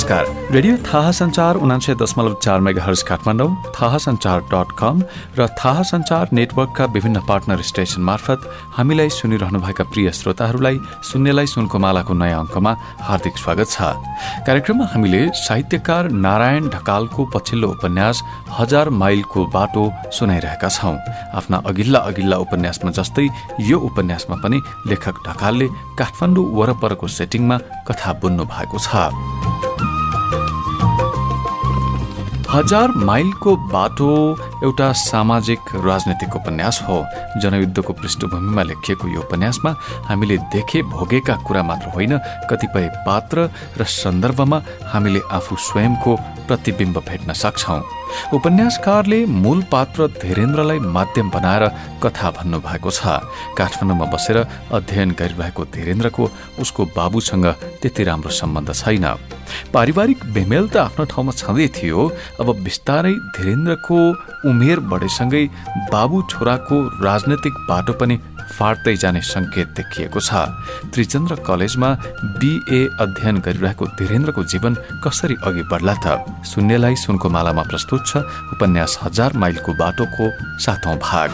नमस्कार रेडियो थाहा संचार उनान्सय दशमलव चार मेगा हर्स काठमाडौँ थाहा संचार डट कम र थाहा संचार नेटवर्कका विभिन्न पार्टनर स्टेशन मार्फत हामीलाई सुनिरहनुभएका प्रिय श्रोताहरूलाई सुन्नेलाई सुनको मालाको नयाँ अङ्कमा हार्दिक स्वागत छ। कार्यक्रममा हामीले साहित्यकार नारायण ढकालको पछिल्लो उपन्यास हजार माइलको बाटो सुनाइरहेका छौं। आफ्ना अघिल्ला अघिल्ला उपन्यासमा जस्तै यो उपन्यासमा पनि लेखक ढकालले काठमाडौँ वरपरको सेटिङमा कथा बुन्नु भएको छ। हजार माइलको बाटो एउटा सामाजिक राजनैतिक उपन्यास हो। जनयुद्धको पृष्ठभूमिमा लेखिएको यो उपन्यासमा हामीले देखे भोगेका कुरा मात्र होइन कतिपय पात्र र सन्दर्भमा हामीले आफू स्वयंको प्रतिबिम्ब भेट्न सक्छौं। उपन्यासकारले मूल पात्र धीरेन्द्रलाई माध्यम बनाएर कथा भन्नु भएको छ। काठमाडौँमा बसेर अध्ययन गरिरहेको धीरेन्द्रको उसको बाबुसँग त्यति राम्रो सम्बन्ध छैन। पारिवारिक बेमेल त आफ्नो ठाउँमा छँदै थियो। अब बिस्तारै धीरेन्द्रको उमेर बढेसँगै बाबु छोराको राजनैतिक बाटो पनि फाट्दै जाने संकेत देखिएको छ। त्रिचन्द्र कलेजमा बीए अध्ययन गरिरहेको धीरेन्द्रको जीवन कसरी अघि बढ्ला त? सुन्नेलाई सुनको मालामा प्रस्तुत छ उपन्यास हजार माइलको बाटोको सातौं भाग।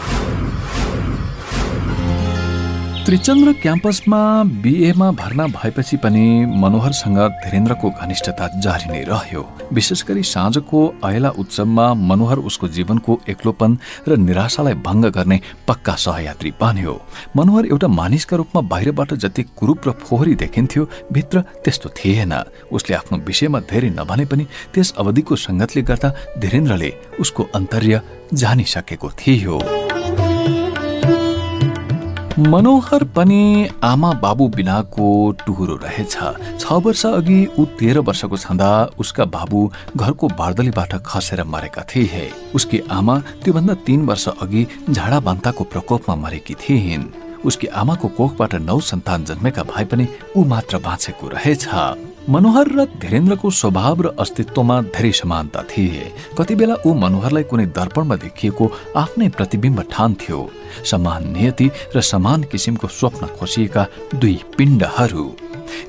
त्रिचन्द्र क्याम्पसमा बिएमा भर्ना भएपछि पनि मनोहरसँग धीरेन्द्रको घनिष्ठता जारी नै रह्यो। विशेष गरी साँझको अयला उत्सवमा मनोहर उसको जीवनको एक्लोपन र निराशालाई भङ्ग गर्ने पक्का सहयात्री बन्यो। मनोहर एउटा मानिसका रूपमा बाहिरबाट जति कुरूप र फोहोरी देखिन्थ्यो भित्र त्यस्तो थिएन। उसले आफ्नो विषयमा धेरै नभने पनि त्यस अवधिको सङ्गतले गर्दा धीरेन्द्रले उसको अन्तर्य जानिसकेको थियो। मनोहर पनि आमा बाबु बिनाको टुहुरो रहेछ। छ वर्ष अघि ऊ तेह्र वर्षको छँदा उसका बाबु घरको बार्दलीबाट खसेर मरेका थिए। उसकी आमा त्योभन्दा तीन वर्ष अघि झाडा बान्ताको प्रकोपमा मरेकी थिइन्। उसकी आमाको कोखबाट नौ सन्तान जन्मेका भए पनि ऊ मात्र बाँचेको रहेछ। मनोहर र धीरेन्द्रको स्वभाव र अस्तित्वमा धेरै समानता थिए। कति बेला ऊ मनोहरलाई कुनै दर्पणमा देखिएको आफ्नै प्रतिबिम्ब ठान्थ्यो समान नियति र समान किसिमको स्वप्न खोसिएका दुई पिण्डहरू।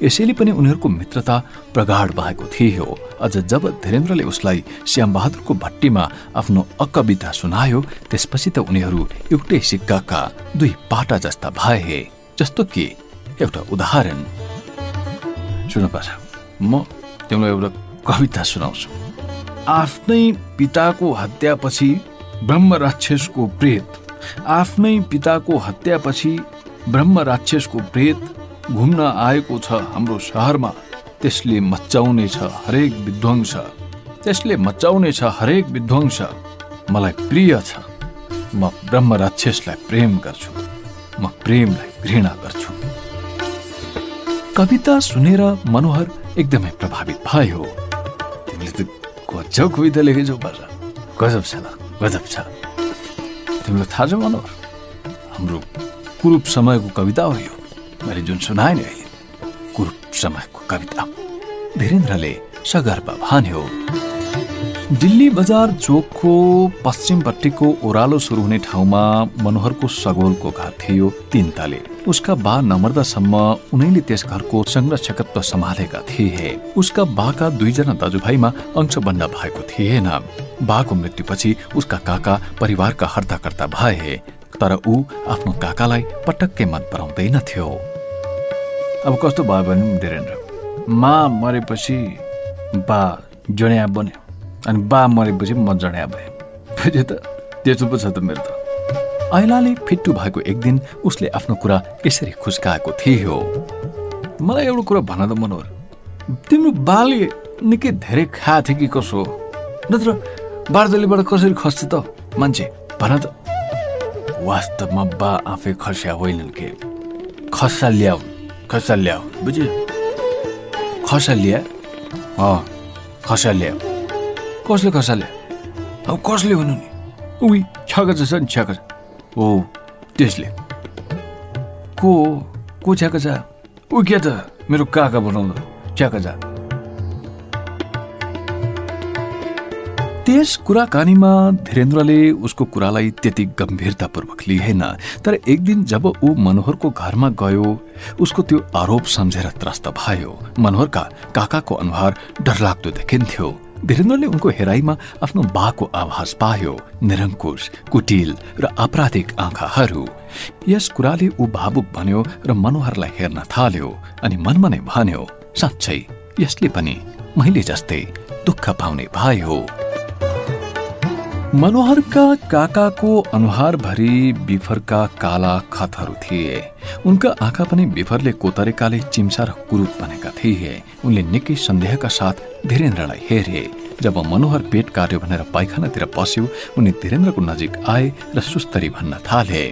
यसैले पनि उनीहरूको मित्रता प्रगाढ भएको थियो अझ जब धीरेन्द्रले उसलाई श्यामबहादुरको भट्टीमा आफ्नो अकविता सुनायो त्यसपछि त उनीहरू एउटै सिक्काका दुई पाटा जस्ता भए जस्तो कि एउटा उदाहरण। सुन्नुपर्छ म तिमीलाई एउटा कविता सुनाउँछु। आफ्नै पिताको हत्यापछि ब्रह्म राक्षसको प्रेत। आफ्नै पिताको हत्यापछि ब्रह्म राक्षसको प्रेत घुम्न आएको छ हाम्रो सहरमा। त्यसले मचाउने छ हरेक विध्वंस। त्यसले मचाउने छ हरेक विध्वंस। मलाई प्रिय छ। म ब्रह्म राक्षसलाई प्रेम गर्छु। म प्रेमलाई घृणा गर्छु। कविता सुनेर मनोहर एकदमै प्रभावित भयो तिमीले त गजब कविता लेखेछौ बाजा। गजब छ गजब छ। तिमीलाई थाहा छ मनोहर? हाम्रो कुरूप समयको कविता हो यो। मैले जुन सुनाएँ नि अहिले कुरूप समयको कविता। धीरेन्द्रले सगर्व भन्यो दिल्ली बजार चोकको पश्चिमपट्टिको ओह्रालो सुरु हुने ठाउँमा मनोहरको सगोलको घर थियो तीन उसका बा नमर्दासम्म उनैले त्यस घरको संरक्षकत्व सम्हालेका थिए। उसका बाका दुईजना दाजुभाइमा अंशबन्ध भएको थिएन। बाको मृत्युपछि उसका काका परिवारका हर्ताकर्ता भए। तर ऊ आफ्नो काकालाई पटक्कै मन पराउँदैनथ्यो अब कस्तो भयो भने धीरेन्द्र मा मरेपछि बा जड्या बन्यो अनि बा मरेपछि म जड्या भएँ। बुझ्यो त? त्यस्तो पो छ त मेरो त। ऐलाले फिट्टु भएको एक दिन उसले आफ्नो कुरा यसरी खुस्काएको थियो। मलाई एउटा कुरा भन त मनोहर तिम्रो बाले निकै धेरै खाएको थियो कि कसो? नत्र बार्दलीबाट कसरी खस्छ त? मान्छे भन त। वास्तवमा बा आफै खस्या होइनन् के? खसा ल्याउ खसा ल्याउ बुझ्यो? खसा ल्या खसा ल्याऊ कसले खसाले? अब कसले हुनु नि? उही छ्याका छ नि छ्याका हो त्यसले। को को छ्याका छ ऊ के त मेरो काका बनाउँदो छ्याका त्यस कुराकानीमा धीरेन्द्रले उसको कुरालाई त्यति गम्भीरतापूर्वक लिएन। तर एक दिन जब ऊ मनोहरको घरमा गयो उसको त्यो आरोप सम्झेर त्रस्त भयो। मनोहरका काकाको अनुहार डरलाग्दो देखिन्थ्यो। धीरेन्द्रले उनको हेराइमा आफ्नो बाको आभास पायो निरङ्कुश कुटिल र आपराधिक आँखाहरू। यस कुराले ऊ भावुक भन्यो र मनोहरलाई हेर्न थाल्यो अनि मनमा नै भन्यो साँच्चै यसले पनि मैले जस्तै दुःख पाउने भयो मनोहरका काकाको अनुहारभरि बिफरका काला खतहरू थिए। उनका आँखा पनि बिफरले कोतरेकाले चिम्सा र कुरूप बनेका थिए। उनले निकै सन्देहका साथ धीरेन्द्रलाई हेरे। जब मनोहर पेट काट्यो भनेर पाइखानातिर पस्यो उनी धीरेन्द्रको नजिक आए र सुस्तरी भन्न थाले।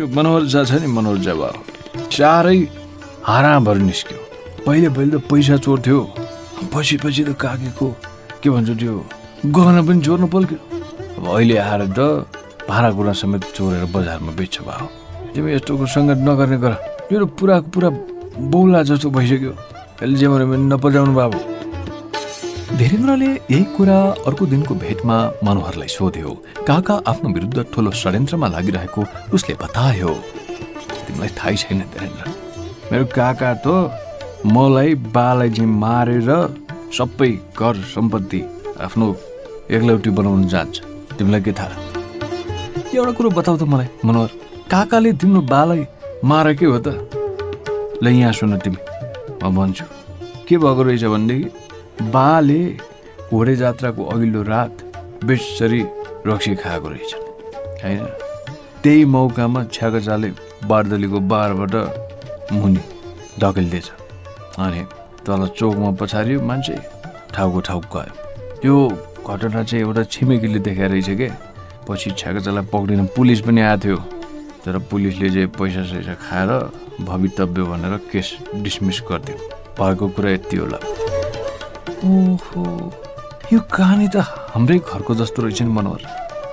यो मनोहर जा छ नि मनोहर जब चारै हाराभर निस्क्यो। पहिले पहिले त पैसा चोर्थ्यो पछि पछि त काकेको के भन्छ त्यो? गहना पनि चोर्नु पल्क्यो। अब अहिले आएर त भाँडाकुँडा समेत चोरेर बजारमा बेच्छ भयो तिमी यस्तोको सङ्गत नगर्ने गर। यो पुरा पुरा बौला जस्तो भइसक्यो। यसले जेमा पनि नपजाउनु बाबु धीरेन्द्रले यही कुरा अर्को दिनको भेटमा मनोहरलाई सोध्यो। काका आफ्नो विरुद्ध ठुलो षड्यन्त्रमा लागिरहेको उसले बतायो। तिमीलाई थाहै छैन धीरेन्द्र। मेरो काका त मलाई बालाई चाहिँ मारेर सबै घर सम्पत्ति आफ्नो एकलौटी बनाउन जान्छ। तिमीलाई के थाहा एउटा कुरो बताउ त मलाई मनोहर। काकाले तिम्रो बालाई मारेकै हो त। ल यहाँ सुन तिमी। म भन्छु के भएको रहेछ भनेदेखि बाले घोडे जात्राको अघिल्लो रात बेसरी रक्सी खाएको रहेछ। होइन? त्यही मौकामा छ्याकचाले बारदलीको बारबाट मुनि धकेलिदिएछ अनि तल चोकमा पछारियो मान्छे ठाउँको ठाउँ गयो। त्यो घटना चाहिँ एउटा छिमेकीले देखाएर रहेछ के? पछि छ्याकचालाई पक्रिन पुलिस पनि आएको थियो। तर पुलिसले चाहिँ पैसा सैसा खाएर भवितव्य भनेर केस डिसमिस गरिदियो। भएको कुरा यति होला। ओहो यो कहानी त हाम्रै घरको जस्तो रहेछ नि मनोहर।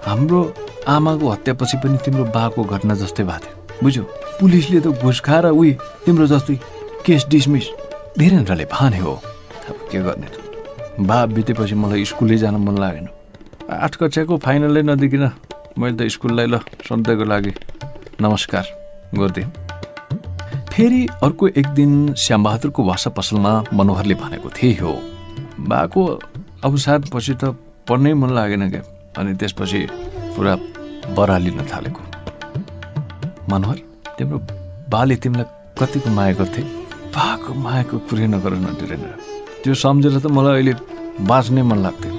हाम्रो आमाको हत्यापछि पनि तिम्रो बाको घटना जस्तै भएको थियो। बुझ्यौ पुलिसले त घुस खाएर उही तिम्रो जस्तै केस डिसमिस। धीरेन्द्रले भने हो। अब के गर्ने त? बा बितेपछि मलाई स्कुलै जान मन लागेन। आठ कक्षाको फाइनलै नदेखिन मैले त स्कुललाई ल सधैँको लागि नमस्कार गरिदिएँ फेरि अर्को एक दिन श्यामबहादुरको वासा पसलमा मनोहरले भनेको थिए हो। बाको अवसादपछि त पढ्नै मन लागेन क्या अनि त्यसपछि पुरा बरालिन थालेको। मनोहर तिम्रो बाले तिमीलाई कतिको माया गर्थे? बाको मायाको कुरै नगर न त्यो सम्झेर त मलाई अहिले बाँच्नै मन लाग्थ्यो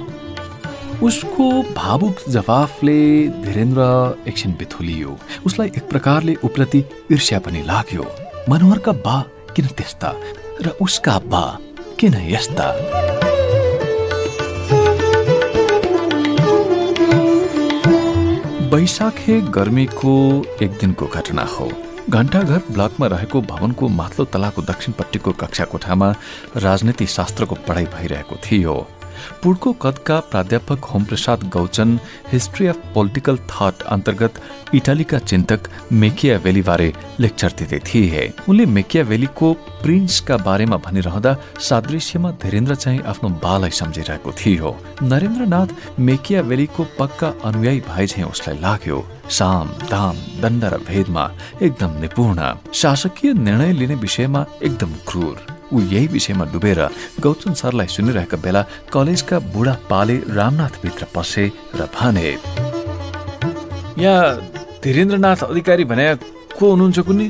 उसको भावुक जवाफले धीरेन्द्र एकछिन बिथुलियो। उसलाई एक प्रकारले उप्रति ईर्ष्या पनि लाग्यो। मनोहरका बा किन त्यस्ता? र उसका बा किन यस्ता? वैशाखे गर्मीको एक दिनको घटना हो। घण्टाघर ब्लकमा रहेको भवनको माथिल्लो तलाको दक्षिणपट्टिको कक्षा कोठामा राजनीति शास्त्रको पढाइ भइरहेको थियो। पुडको कदका प्राध्यापक Homprasad Gauchan history of political thought अन्तर्गत इटालीका चिन्तक मेकिया बारे लेक्चर दिँदै थिए। उनले मेकिया वेलीको प्रिन्सका बारेमा भनिरहँदा सादृश्यमा धीरेन्द्र चाहिँ आफ्नो बालाई सम्झिरहेको थियो। नरेन्द्रनाथ मेकिया वेलीको पक्का अनुयायी भए चाहिँ उसलाई लाग्यो। साम दाम दण्ड र भेदमा एकदम निपुण। शासकीय निर्णय लिने विषयमा एकदम क्रूर। ऊ यही विषयमा डुबेर गौतम सरलाई सुनिरहेका बेला कलेजका बुढा पाले रामनाथ भित्र पसे र भने यहाँ धीरेन्द्रनाथ अधिकारी भने को हुनुहुन्छ कुनै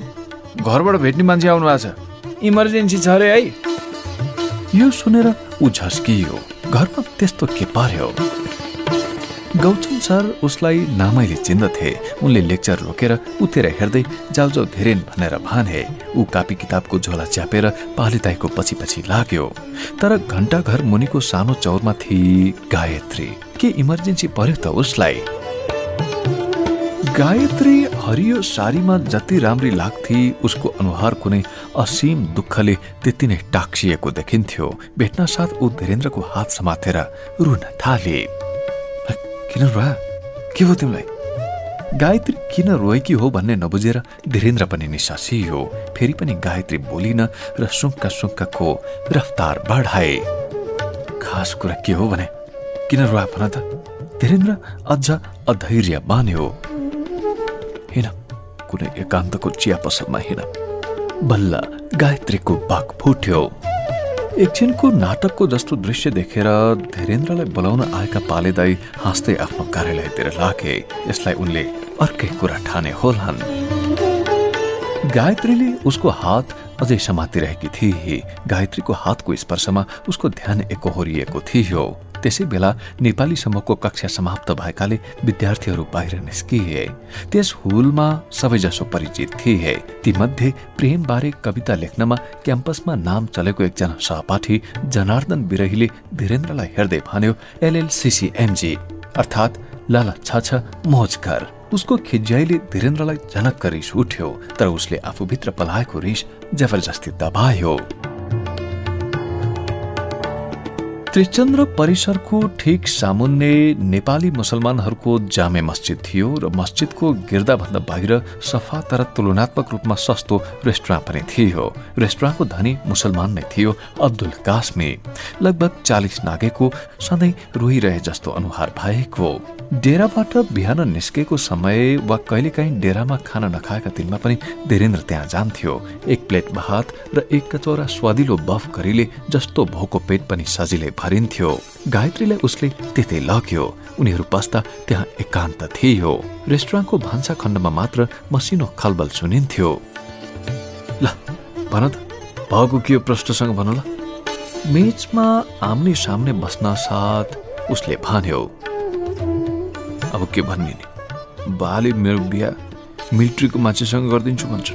घरबाट भेट्ने मान्छे आउनु भएको छ। इमर्जेन्सी छ अरे है यो सुनेर ऊ झस्कियो। घरमा त्यस्तो के पर्यो? गौतम सर उसलाई नामैले चिन्दथे। उनले लेक्चर रोकेर उतेर हेर्दै जाउ जाउ धेरेन भनेर भने। ऊ कापी किताबको झोला च्यापेर पालिताईको पछि पछि लाग्यो। तर घण्टा घर मुनिको सानो चौरमा थिए गायत्री। के इमर्जेन्सी पर्यो त उसलाई? गायत्री हरियो सारीमा जति राम्री लाग्थे उसको अनुहार कुनै असीम दुःखले त्यति नै टाक्सिएको देखिन्थ्यो। भेट्न साथ ऊ धीरेन्द्रको हात समातेर रुन थाले। किन रोआ के हो तिमीलाई? गायत्री किन रोएकी हो भन्ने नबुझेर धीरेन्द्र पनि निसासियो फेरि पनि गायत्री बोलिन र सुक्का सुक्काको रफ्तार बढाए। खास कुरा के हो भने किन रुवा भन त? धीरेन्द्र अझ अधैर्य बान्यो। हिँड कुनै एकान्तको चिया पसलमा हिँड बल्ल गायत्रीको बाघ फुट्यो। एकछिनको नाटकको जस्तो दृश्य देखेर धीरेन्द्रलाई बोलाउन आएका पालेदाई हाँस्दै आफ्नो कार्यालयतिर लागे। यसलाई उनले अर्कै कुरा ठाने होलान्। गायत्रीले उसको हात अझै समातिरहेकी थिए गायत्रीको हातको स्पर्शमा उसको ध्यान एकहोरिएको थियो। त्यसै बेला नेपालीसम्मको कक्षा समाप्त भएकाले विद्यार्थीहरू बाहिर निस्किए। त्यस हुलमा सबैजसो परिचित थिए। तीमध्ये प्रेमबारे कविता लेख्नमा क्याम्पसमा नाम चलेको एकजना सहपाठी जनार्दन विरहीले धीरेन्द्रलाई हेर्दै भन्यो एलएलसिसिएमजी अर्थात् लाला छ मोजकर उसको खिज्याइले धीरेन्द्रलाई झनक्क रिस उठ्यो तर उसले आफूभित्र पलाएको रिस जबरजस्ती दबायो। त्रिचन्द्र परिसरको ठिक सामुन्ने नेपाली मुसलमानहरूको जामे मस्जिद थियो र मस्जिदको गिर्दाभन्दा बाहिर सफा तर तुलनात्मक रूपमा सस्तो रेस्टुराँ पनि थियो। रेस्टुराँको धनी मुसलमान नै थियो अब्दुल कास्मी। लगभग चालिस नागेको सधैँ रोइरहे जस्तो अनुहार भएको। डेराबाट बिहान निस्केको समय वा कहिलेकाहीँ डेरामा खाना नखाएका दिनमा पनि धीरेन्द्र त्यहाँ जान्थ्यो। एक प्लेट भात र एक कचौरा स्वादिलो बफ करीले जस्तो भोको पेट पनि सजिलै भरिन्थ्यो। गायत्रीलाई उसले त्यतै लग्यो। उनीहरू पस्दा त्यहाँ एकान्त थियो। रेस्टुराँको भान्सा खण्डमा मात्र मसिनो खलबल सुनिन्थ्यो। ल भन त भएको के प्रश्नसँग भन ल। मेचमा आम्ने सामने बस्न साथ उसले भन्यो। अब के भन्ने नि? बाले मेरो बिहा मिलिट्रीको मान्छेसँग गरिदिन्छु भन्छ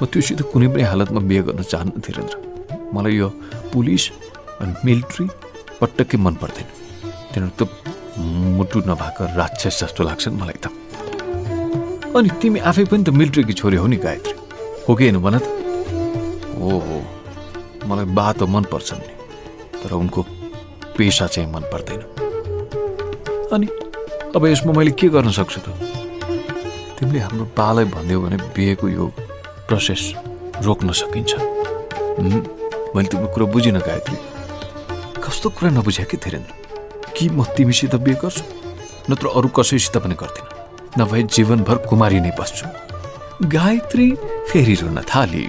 म त्योसित कुनै पनि हालतमा बिहे गर्न चाहन्न धीरेन्द्र मलाई यो पुलिस अनि मिलिट्री पटक्कै मन पर्दैन। तिनीहरू त मुटु नभएको राक्षस जस्तो लाग्छन् मलाई त। अनि तिमी आफै पनि त मिलिट्रीकी छोरी हो नि गायत्री। हो कि होइन भन त? हो हो मलाई बा त मन पर्छन् नि तर उनको पेसा चाहिँ मन पर्दैन। अनि अब यसमा मैले के गर्न सक्छु त? तिमीले हाम्रो बालाई भनिदियो भने बिहेको यो प्रोसेस रोक्न सकिन्छ। मैले तिम्रो कुरो बुझिनँ गायत्री। कस्तो कुरा नबुझ्या कि धीरेन्द्र? कि म तिमीसित बिहे गर्छु? नत्र अरू कसैसित पनि गर्दिनँ। नभए जीवनभर कुमारी नै बस्छु। गायत्री फेरि रुन थाली।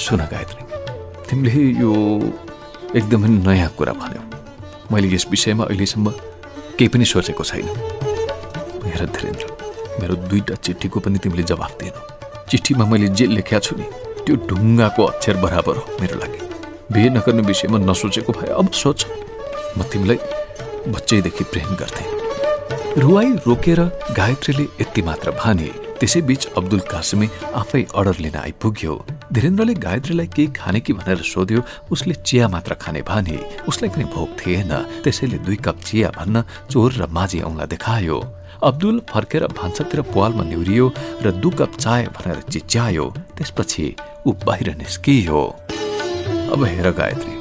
सुन गायत्री तिमीले यो एकदमै नयाँ कुरा भन्यौ। मैले यस विषयमा अहिलेसम्म केही पनि सोचेको छैन। हेर धीरेन्द्र मेरो दुईवटा चिठीको पनि तिमीले जवाफ दिएन। चिठीमा मैले जे लेख्या छु नि त्यो ढुङ्गाको अक्षर बराबर हो मेरो लागि। बिहे नगर्ने विषयमा नसोचेको भए अब सोच। म तिमीलाई बच्चैदेखि प्रेम गर्थेँ। रुवाई रोकेर गायत्रीले यति मात्र भने त्यसै बीच अब्दुल कासमी आफै अर्डर लिन आइपुग्यो। धीरेन्द्रले गायत्रीलाई केही खाने कि भनेर सोध्यो उसले चिया मात्र खाने भने उसलाई पनि भोक थिएन। त्यसैले दुई कप चिया भन्न चोर र माझी औँला देखायो। अब्दुल फर्केर भान्सातिर पालमा निहुरियो र दु कप चाय भनेर चिच्यायो। त्यसपछि ऊ बाहिर निस्कियो। अब हेर गायत्री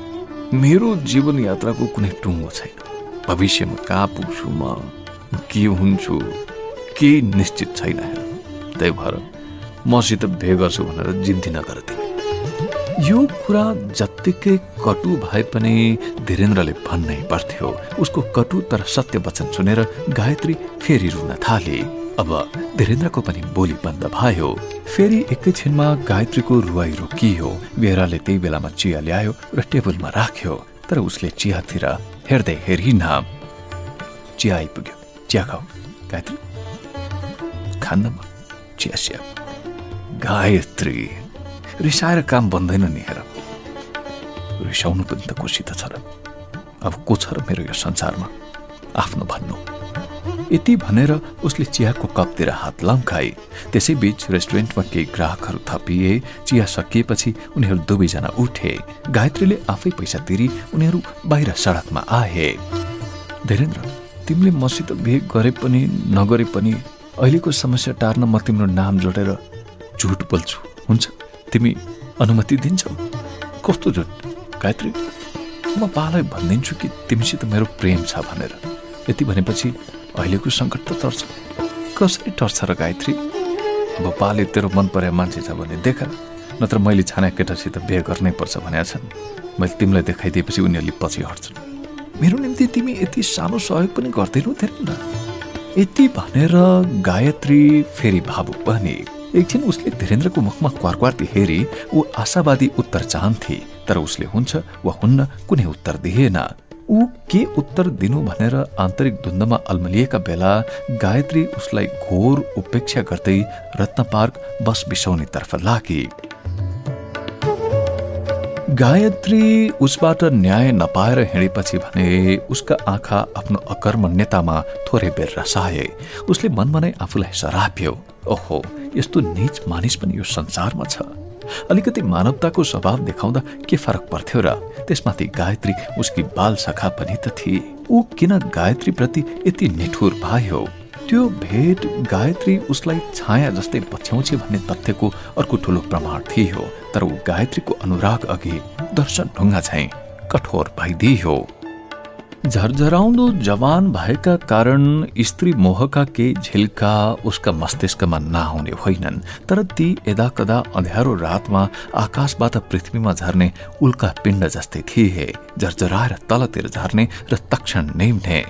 मेरो जीवन यात्राको कुनै टुङ्गो छैन। भविष्यमा कहाँ पुग्छु म? के हुन्छु? केही निश्चित छैन त्यही भएर मसित भे गर्छु भनेर जिन्ती नगर यो कुरा जत्तिकै कटु भए पनि धीरेन्द्रले भन्नै पर्थ्यो। उसको कटु तर सत्य वचन सुनेर गायत्री फेरि रुन थाले। अब धीरेन्द्रको पनि बोली बन्द भयो। फेरि एकैछिनमा गायत्रीको रुवाई रोकियो। बेहराले त्यही बेलामा चिया ल्यायो र टेबलमा राख्यो। तर उसले चियातिर हेर्दै हेरिन। चिया आइपुग्यो। चिया खाऊ। गायत्री खान्न चिया चिया गायत्री। रिसाएर काम बन्दैन नि हेर। रिसाउनु पनि त कोसित छ र। अब को छ र मेरो यो संसारमा? आफ्नो भन्नु। यति भनेर उसले चियाको कपतिर हात लम्काए त्यसै बीच रेस्टुरेन्टमा केही ग्राहकहरू थपिए चिया सकिएपछि उनीहरू दुवैजना उठे। गायत्रीले आफै पैसा तिरी उनीहरू बाहिर सडकमा आए। धीरेन्द्र तिमीले मसित बिहे गरे पनि नगरे पनि अहिलेको समस्या टार्न म तिम्रो नाम जोडेर झुट बोल्छु। हुन्छ तिमी अनुमति दिन्छौ? कस्तो झुट? गायत्री म बालाई भनिदिन्छु कि तिमीसित मेरो प्रेम छ भनेर। यति भनेपछि अहिलेको सङ्कट त टर्छ कसरी टर्छ र गायत्री? अब बाले तेरो मन परे मान्छे छ भने देख नत्र मैले छाना केटासित बिहे गर्नै पर्छ भनेका छन्। मैले तिमीलाई देखाइदिएपछि उनीहरूले पछि हट्छन्। मेरो निम्ति तिमी यति सानो सहयोग पनि गर्दैनौ न। यति भनेर गायत्री फेरि भावुक बने। एकछिन उसले धीरेन्द्रको मुखमा क्वारक्वार्ती हेरी ऊ आशावादी उत्तर चाहन्थे तर उसले हुन्छ वा हुन्न कुनै उत्तर दिएन। ऊ के उत्तर दिनु भनेर आन्तरिक द्वन्द्वमा अल्मलिएका बेला गायत्री उसलाई घोर उपेक्षा गर्दै रत्न पार्क बस बिसाउनेतर्फ लागे। गायत्री उसबाट न्याय नपाएर हिँडेपछि भने उसका आँखा आफ्नो अकर्मण्यतामा थोरै बेर रसाए। उसले मनमा नै आफूलाई सराप्यो। ओहो यस्तो निच मानिस पनि यो संसारमा छ। अलिकति मानवताको स्वभाव देखाउँदा के फरक पर्थ्यो र त्यसमाथि गायत्री उसकी बाल सखा पनि त थिए। ऊ किन गायत्री प्रति यति निठुर भयो? त्यो भेट गायत्री उसलाई छाया जस्तै पछ्याउँछ भन्ने तथ्यको अर्को ठुलो प्रमाण थियो तर ऊ गायत्रीको अनुराग अघि दर्शन ढुङ्गा झैँ कठोर भइदियो। झरझराउँदो जवान भएका कारण स्त्री मोहका केही झिल्का उसका मस्तिष्कमा नआउने होइनन्। तर ती यदा कदा अँध्यारो रातमा आकाशबाट पृथ्वीमा झर्ने उल्का पिण्ड जस्तै थिए झरझराएर तलतिर झर्ने र तक्षण निम्ने।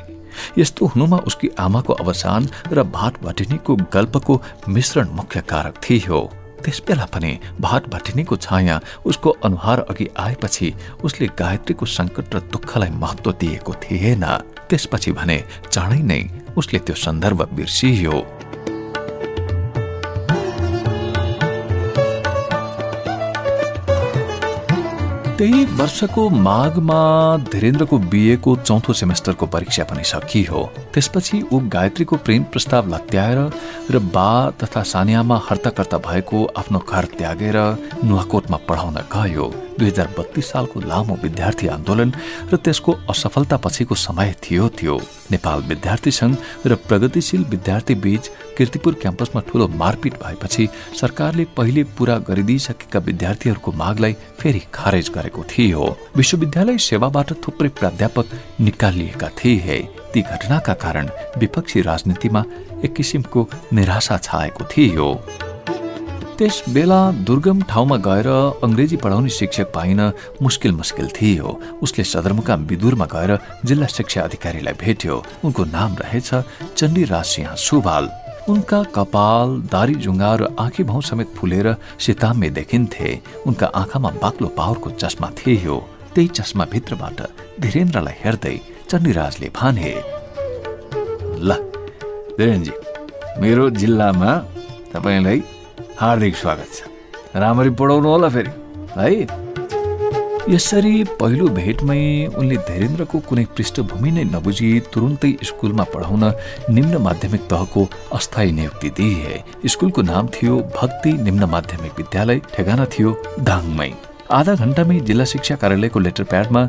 यस्तो हुनुमा उसकी आमाको अवसान र भाट भटिनीको गल्पको मिश्रण मुख्य कारक थियो। त्यस बेला पनि भाट भटिनीको छाया उसको अनुहार अघि आएपछि उसले गायत्रीको सङ्कट र दुःखलाई महत्व दिएको थिएन। त्यसपछि भने चाँडै नै उसले त्यो सन्दर्भ बिर्सियो। त्यही वर्षको माघमा धीरेन्द्रको बिएको चौथो सेमेस्टरको परीक्षा पनि सकियो। त्यसपछि ऊ गायत्रीको प्रेम प्रस्ताव लत्याएर र बा तथा सानियामा हर्ताकर्ता भएको आफ्नो घर त्यागेर नुवाकोटमा पढाउन गयो। दुई हजार बत्तीस सालको लामो विद्यार्थी आन्दोलन र त्यसको असफलता पछिको समय थियो त्यो। नेपाल विद्यार्थी संघ र प्रगतिशील विद्यार्थी बीच किर्तिपुर क्याम्पसमा ठूलो मारपिट भएपछि सरकारले पहिले पूरा गरिदिइसकेका विद्यार्थीहरूको मागलाई फेरि खारेज गरेको थियो। विश्वविद्यालय सेवाबाट थुप्रै प्राध्यापक निकालिएका थिए। ती घटनाका कारण विपक्षी राजनीतिमा एक किसिमको निराशा छाएको थियो। त्यस बेला दुर्गम ठाउँमा गएर अङ्ग्रेजी पढाउने शिक्षक पाइन मुस्किल मुस्किल थियो। उसले सदरमुकाम विदुरमा गएर जिल्ला शिक्षा अधिकारीलाई भेट्यो। उनको नाम रहेछ चण्डीराज सिंह सुवाल। उनका कपाल दारी जुङ्गा र आँखी भाउ समेत फुलेर सिताम्य देखिन्थे। उनका आँखामा बाक्लो पावरको चस्मा थियो। त्यही चस्मा भित्रबाट धीरेन्द्रलाई हेर्दै चण्डीराजले भने ल धीरेन्द्रजी मेरो जिल्लामा तपाईँलाई हार्दिक स्वागत छ। राम्ररी पढाउनु होला फेरि है? यसरी पहिलो भेटमै उनले धीरेन्द्रको कुनै पृष्ठभूमि नै नबुझी तुरुन्तै स्कुलमा पढाउन निम्न माध्यमिक तहको अस्थायी नियुक्ति दिए। स्कुलको नाम थियो भक्ति निम्न माध्यमिक विद्यालय ठेगाना थियो दाङमै। आधा घण्टामै जिल्ला शिक्षा कार्यालयको लेटर प्याडमा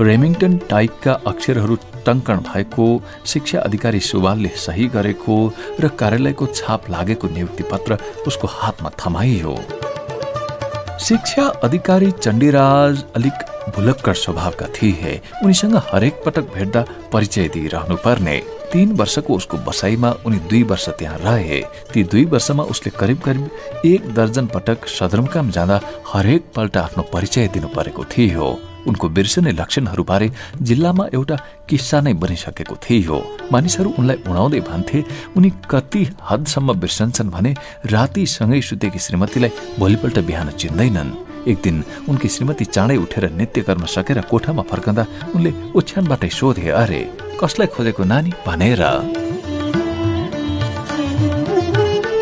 रेमिङटन टाइपका अक्षरहरू टङ्कण भएको शिक्षा अधिकारी सुवालले सही गरेको र कार्यालयको छाप लागेको नियुक्ति पत्र उसको हातमा थमाइयो। शिक्षा अधिकारी चण्डीराज अलिक भुलक्कर स्वभावका थिए। उनीसँग हरेक पटक भेट्दा परिचय दिइरहनु पर्ने। तीन वर्षको उसको बसाईमा उनी दुई वर्ष त्यहाँ रहे। ती दुई वर्षमा उसले करिब करिब एक दर्जन पटक सदरमुकाम जाँदा हरेक पल्ट आफ्नो परिचय दिनु परेको थियो। उनको बिर्सने लक्षणहरूबारे जिल्लामा एउटा किस्सा नै बनिसकेको थियो। मानिसहरू उनलाई उडाउँदै भन्थे उनी कति हदसम्म बिर्सन्छन् भने रातिसँगै सुतेकी श्रीमतीलाई भोलिपल्ट बिहान चिन्दैनन्। एक दिन उनकी श्रीमती चाँडै उठेर नित्य कर्म सकेर कोठामा फर्कँदा उनले ओछ्यानबाटै सोधे अरे कसलाई खोजेको नानी? भनेर।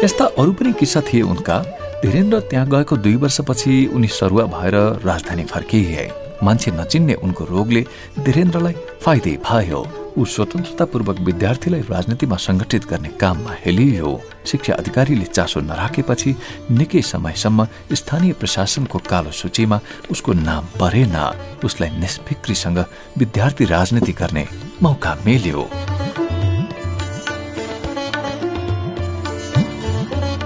यस्ता अरू पनि किस्सा थिए उनका। धीरेन्द्र त्यहाँ गएको दुई वर्षपछि उनी सरुवा भएर राजधानी फर्किए। मान्छे नचिन्ने उनको रोगले धीरेन्द्रलाई फाइदै भयो ऊ स्वतन्त्रतापूर्वक विद्यार्थीलाई राजनीतिमा संगठित गर्ने काममा हेलियो। शिक्षा अधिकारीले चासो नराखेपछि निकै समयसम्म स्थानीय प्रशासनको कालो सूचीमा उसको नाम परेन। उसलाई निष्फिक्रीसँग विद्यार्थी राजनीति गर्ने मौका मिल्यो।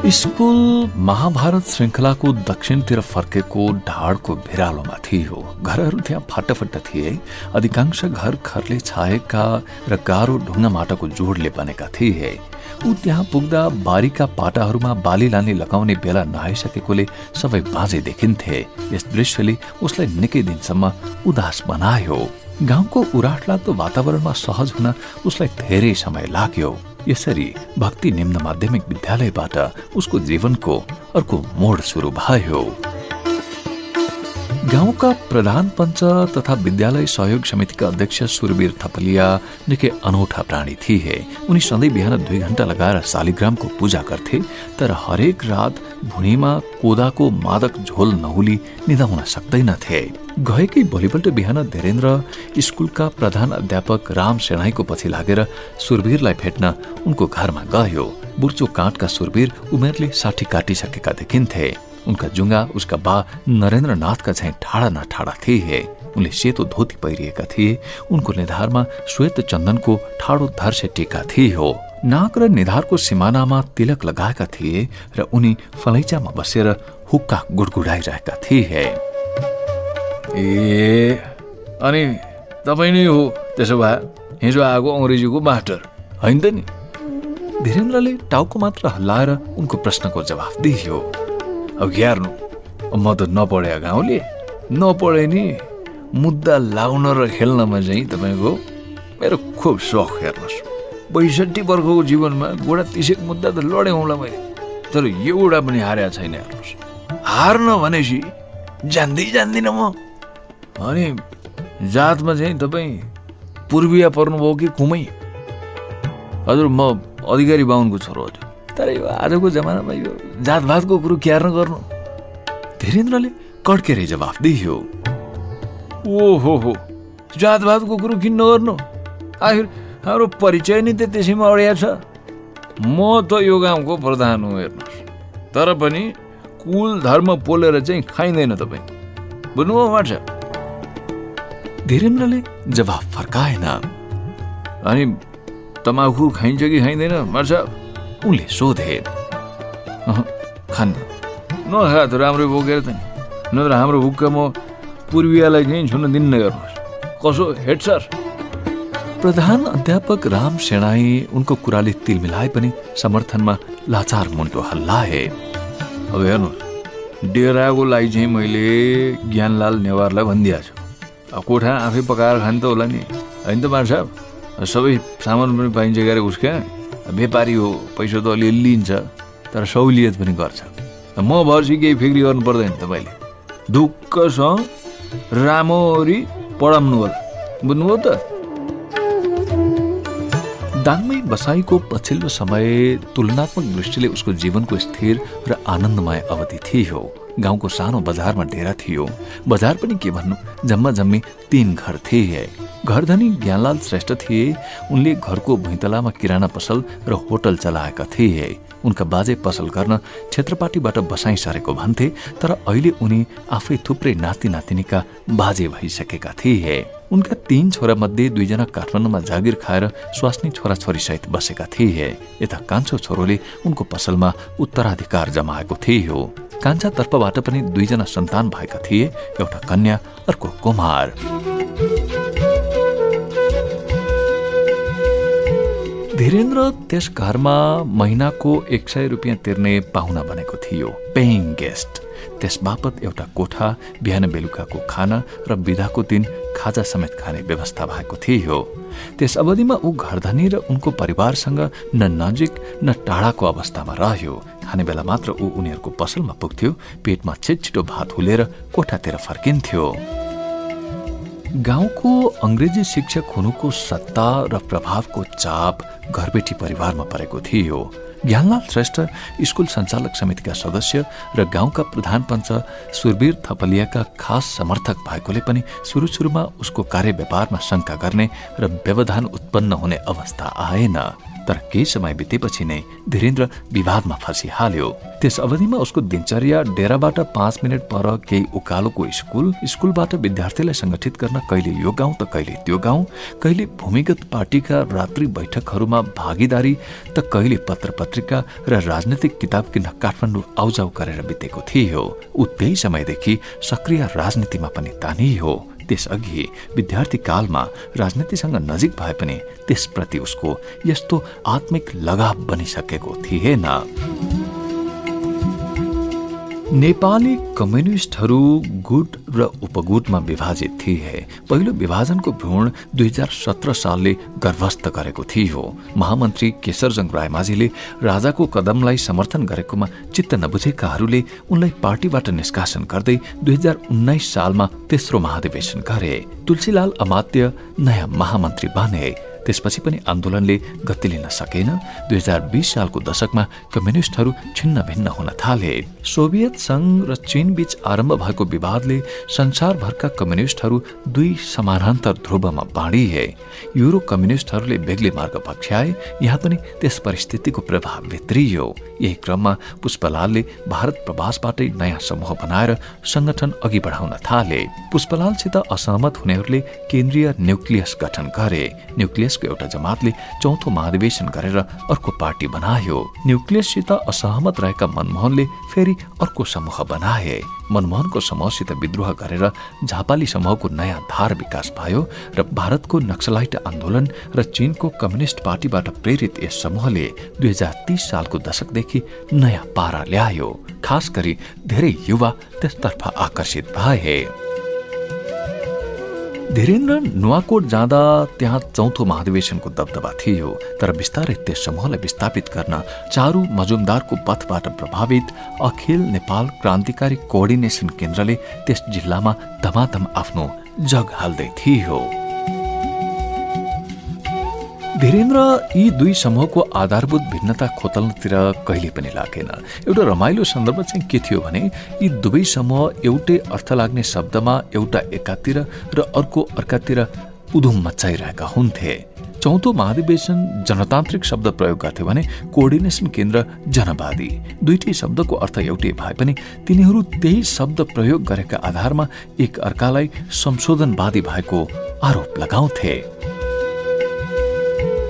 स्कुल महाभारत श्रृङ्खलाको दक्षिणतिर फर्केको ढाडको भिरालोमा थियो। घरहरू त्यहाँ फाटाफट्टा थिए। अधिकांश घर खरले छाएका र गाह्रो ढुङ्गा माटाको जोडले बनेका थिए। ऊ त्यहाँ पुग्दा बारीका पाटाहरूमा बाली लाने लगाउने बेला नआइसकेकोले सबै बाँझे देखिन्थे। यस दृश्यले उसलाई निकै दिनसम्म उदास बनायो। गाउँको उराटलाग्दो वातावरणमा सहज हुन उसलाई धेरै समय लाग्यो। यसरी भक्ति निम्न माध्यमिक विद्यालयबाट उसको जीवनको अर्को मोड सुरु भयो। गाउँका प्रधान पञ्च तथा विद्यालय सहयोग समितिका अध्यक्ष सुरवीर थपलिया निकै अनौठा प्राणी थिए। उनी सधैँ बिहान दुई घण्टा लगाएर शालिग्रामको पूजा गर्थे तर हरेक रात भुँडीमा कोदाको मादक झोल नहुली निदाउन सक्दैनथे। गएकै भोलिपल्ट बिहान धेरेन्द्र स्कुलका प्रधान अध्यापक राम सेनाईको पछि लागेर सुरवीरलाई भेट्न उनको घरमा गयो। बुर्चो काँटका सुरवीर उमेरले साठी काटिसकेका देखिन्थे। उनका जुङ्गा उसका बा नरेन्द्रनाथका झैँ ठाडा न ठाडा थिए। उनले सेतो धोती पहिरिएका थिए। उनको निधारमा श्वेत चन्दनको ठाडो धर्से टिका थिए हो नाक र निधारको सिमानामा तिलक लगाएका थिए र उनी फलैचामा बसेर हुक्का गुडगुडाइरहेका थिए। ए। अनि तपाईँ नै हो त्यसो भए हिजो आएको अङ्ग्रेजीको मास्टर होइन त नि? धीरेन्द्रले टाउको मात्र हल्लाएर उनको प्रश्नको जवाफ दियो। अब हेर्नु म त नपढे गाउँले नपढे नि। मुद्दा लाउन र खेल्नमा चाहिँ तपाईँको मेरो खुब सख हेर्नुहोस्। बैसठी वर्षको जीवनमा गोडा तिसेक मुद्दा त लडेँ मैले तर एउटा पनि हारेको छैन हेर्नुहोस्। हार्न भनेपछि जान्दै जान्दिनँ म। अनि जातमा चाहिँ तपाईँ पूर्विया पर्नुभयो कि कुमै हजुर म अधिकारी बाहुनको छोरो हजुर तर यो आजको जमानामा यो जातभातको कुरो क्यार्न गर्नु। धीरेन्द्रले कड्केरै जवाफ दियो। ओ हो जातभातको कुरो किन नगर्नु। आखिर हाम्रो परिचय नि त त्यसैमा अडिया छ। म त यो गाउँको प्रधान हो हेर्नुहोस्। तर पनि कुल धर्म पोलेर चाहिँ खाइँदैन तपाईँ। बुझ्नुभयो मार्छ धीरेन्द्रले जवाफ फर्काएन। अनि तमाखु खाइन्छ कि खाइँदैन मार्छ उनले सोधे। खान्न। नखा त राम्रै बोकेर त नि। नत्र हाम्रो हुक्का म पूर्वीलाई चाहिँ छुन दिन्न हेर्नुहोस् कसो हेड सर? प्रधान अध्यापक राम सेनाई उनको कुराले तिल मिलाए पनि समर्थनमा लाचार मुन्टो हल्लाए। अब हेर्नुहोस् डेराको लागि चाहिँ मैले ज्ञानलाल नेवारलाई भनिदिएको छु। कोठा आफै पकाएर खाने त होला नि। होइन त मार सबै सामान पनि पाइन्छ गएर उसका। व्यापारी हो पैसा त अलिअलि लिन्छ तर सहुलियत पनि गर्छ। म भएपछि केही फिक्री गर्नु पर्दैन तपाईँले ढुक्कसँग राम्ररी पढाउनु होला। बुझ्नुभयो त? दाङमै बसाईको पछिल्लो समय तुलनात्मक दृष्टिले उसको जीवनको स्थिर र आनन्दमय अवधि थियो गाउँको सानो बजारमा डेरा थियो। बजार पनि के भन्नु जम्मा जम्मी तीन घर थिए। घरधनी ज्ञानलाल श्रेष्ठ थिए। उनले घरको भुइँतलामा किराना पसल र होटल चलाएका थिए। उनका बाजे पसल गर्न क्षेत्रपाटीबाट बसाइ सरेको भन्थे तर अहिले उनी आफै थुप्रै नाति नातिनीका बाजे भइसकेका थिए। उनका तीन छोरा मध्ये दुईजना काठमाडौँमा जागिर खाएर स्वास्नी छोराछोरीसहित बसेका थिए। यता कान्छो छोरोले उनको पसलमा उत्तराधिकार जमाएको थियो। कान्छा तर्फबाट पनि दुईजना सन्तान भएका थिए एउटा कन्या अर्को कुमार। धीरेन्द्र त्यस घरमा महिनाको एक सय रुपियाँ तिर्ने पाहुना बनेको थियो पेइङ गेस्ट। त्यस बापत एउटा कोठा बिहान बेलुकाको खाना र विधाको दिन खाजा समेत खाने व्यवस्था भएको थियो। त्यस अवधिमा ऊ घरधनी र उनको परिवारसँग न नजिक न टाढाको अवस्थामा रह्यो। खाने बेला मात्र ऊ उनीहरूको पसलमा पुग्थ्यो पेटमा छिटछिटो भात हुलेर कोठातिर फर्किन्थ्यो। गाउँको अङ्ग्रेजी शिक्षक हुनुको सत्ता र प्रभावको चाप घरबेटी परिवारमा परेको थियो। ज्ञानलाल श्रेष्ठ स्कुल सञ्चालक समितिका सदस्य र गाउँका प्रधान पञ्च सुरवीर थपलियाका खास समर्थक भएकोले पनि सुरु सुरुमा उसको कार्य व्यापारमा शङ्का गर्ने र व्यवधान उत्पन्न हुने अवस्था आएन। तर केही समय बितेपछि नै धीरेन्द्र विवादमा फसिहाल्यो। त्यस अवधिमा उसको दिनचर्या डेराबाट पाँच मिनट पर केही उकालोको स्कुल स्कुलबाट विद्यार्थीलाई संगठित गर्न कहिले यो गाउँ त कहिले त्यो गाउँ कहिले भूमिगत पार्टीका रात्रि बैठकहरूमा भागीदारी त कहिले पत्र पत्रिका र राजनैतिक किताब किन्न काठमाडौँ आउजाउ गरेर बितेको थियो। ऊ त्यही समयदेखि सक्रिय राजनीतिमा पनि तानियो। त्यसअघि विद्यार्थी कालमा राजनीतिसँग नजिक भए पनि त्यसप्रति उसको यस्तो आत्मिक लगाव बनिसकेको थिएन। नेपाली कम्युनिस्टहरू गुट र उपगुटमा विभाजित थिए। पहिलो विभाजनको भ्रूण दुई हजार सत्र सालले गर्भस्थ गरेको थियो। महामन्त्री केशरजङ रायमाझीले राजाको कदमलाई समर्थन गरेकोमा चित्त नबुझेकाहरूले उनलाई पार्टीबाट निष्कासन गर्दै दुई हजार उन्नाइस सालमा तेस्रो महाधिवेशन गरे। तुलसीलाल अमात्य नयाँ महामन्त्री बने। त्यसपछि पनि आन्दोलनले गति लिन सकेन। दुई हजार बिस सालको दशकमा कम्युनिस्टहरू छिन्न भिन्न हुन थाले। सोभियत संघ र चीन बीच आरम्भ भएको विवादले संसारभरका कम्युनिस्टहरू दुई समानान्तर ध्रुवमा बाँडिए। युरो कम्युनिस्टहरूले बेग्लै मार्ग पक्षाए यहाँ पनि त्यस परिस्थितिको प्रभाव भित्रियो। यही क्रममा पुष्पलालले भारत प्रवासबाटै नयाँ समूह बनाएर संगठन अघि बढाउन थाले। पुष्पलालसित असहमत हुनेहरूले केन्द्रीय न्युक्लियस गठन गरे। न्युक्लियस न्युक्लियसको एउटा जमातले चौथो महाधिवेशन गरेर अर्को पार्टी बनायो। न्युक्लियससित असहमत रहेका मनमोहनले फेरि अर्को समूह बनाए। मनमोहनको समूहसित विद्रोह गरेर झापाली समूहको नयाँ धार विकास भयो र भारतको नक्सलाइट आन्दोलन र चीनको कम्युनिस्ट पार्टीबाट प्रेरित यस समूहले दुई हजार तीस सालको दशकदेखि नयाँ पारा ल्यायो। खास गरी धेरै युवा त्यसतर्फ आकर्षित भए। धीरेन्द्र नुवाकोट जाँदा त्यहाँ चौथो महाधिवेशनको दबदबा थियो तर बिस्तारै त्यस समूहलाई विस्थापित गर्न चारू मजुमदारको पथबाट प्रभावित अखिल नेपाल क्रान्तिकारी कोअर्डिनेसन केन्द्रले त्यस जिल्लामा धमाधम आफ्नो जग हाल्दै थियो। धीरेन्द्र यी दुई समूहको आधारभूत भिन्नता खोतल्नतिर कहिले पनि लागेन। एउटा रमाइलो सन्दर्भ चाहिँ के थियो भने यी दुवै समूह एउटै अर्थ लाग्ने शब्दमा एउटा एकातिर र अर्को अर्कातिर उधुम मचाइरहेका हुन्थे। चौथो महाधिवेशन जनतान्त्रिक शब्द प्रयोग गर्थ्यो भने कोअर्डिनेसन केन्द्र जनवादी। दुईटै शब्दको अर्थ एउटै भए पनि तिनीहरू त्यही शब्द प्रयोग गरेका आधारमा एक अर्कालाई संशोधनवादी भएको आरोप लगाउँथे।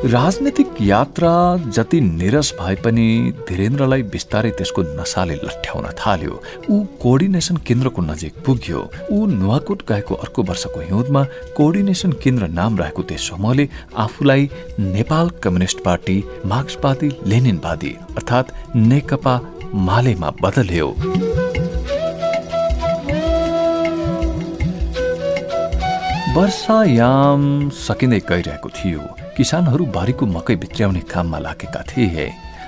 राजनैतिक यात्रा जति निरस भए पनि धीरेन्द्रलाई बिस्तारै त्यसको नसाले लट्ठ्याउन थाल्यो। ऊ कोअर्डिनेसन केन्द्रको नजिक पुग्यो। ऊ नुवाकोट गएको अर्को वर्षको हिउँदमा कोअर्डिनेसन केन्द्र नाम रहेको त्यस समूहले आफूलाई नेपाल कम्युनिस्ट पार्टी मार्क्सवादी लेनिनवादी अर्थात् नेकपा मालेमा बदल्यो। वर्षायाम सकिँदै गइरहेको थियो। किसानहरू बारीको मकै भित्र्याउने काममा लागेका थिए।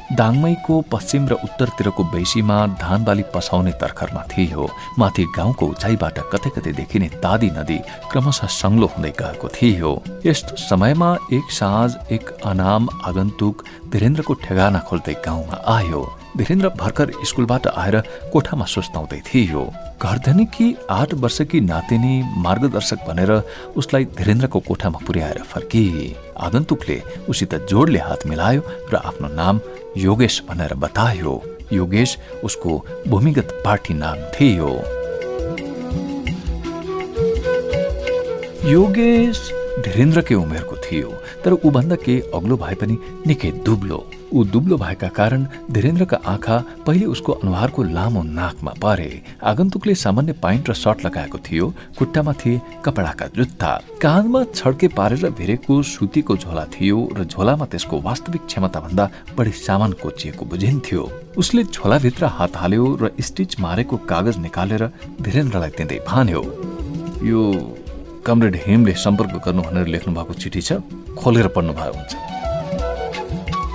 दाङमैको पश्चिम र उत्तरतिरको बेसीमा धान बाली पसाउने तर्खरमा थियो। माथि गाउँको उचाइबाट कतै कतै देखिने तादी नदी क्रमशः सङ्लो हुँदै गएको थियो। यस्तो समयमा एक साँझ एक अनाम आगन्तुक वीरेन्द्रको ठेगाना खोल्दै गाउँमा आयो। वीरेन्द्र भर्खर स्कुलबाट आएर कोठामा सुस्ताउँदै थियो। घरधनीकी आठ वर्षकी नातिनी मार्गदर्शक भनेर उसलाई धीरेन्द्रको कोठामा पुर्याएर फर्किए आगन्तुकले उसित जोडले हात मिलायो र आफ्नो नाम योगेश भनेर बतायो। योगेश उसको भूमिगत पार्टी नाम थियो। योगेश धीरेन्द्रकै उमेरको थियो तर ऊभन्दा केही अग्लो भए पनि निकै दुब्लो। ऊ दुब्लो भएका कारण धीरेन्द्रका आँखा पहिले उसको अनुहारको लामो नाकमा परे। आगन्तुकले सामान्य पाइन्ट र सर्ट लगाएको थियो। खुट्टामा थिए कपडाका जुत्ता। काँधमा छड्के पारेर भिरेको सुतीको झोला थियो र झोलामा त्यसको वास्तविक क्षमता भन्दा बढी सामान कोचिएको बुझिन्थ्यो। उसले झोलाभित्र हात हाल्यो र स्टिच मारेको कागज निकालेर धीरेन्द्रलाई दिँदै भन्यो। यो कमरेड हेमले सम्पर्क गर्नु भनेर लेख्नु भएको चिठी छ। खोलेर पढ्नु भयो हुन्छ।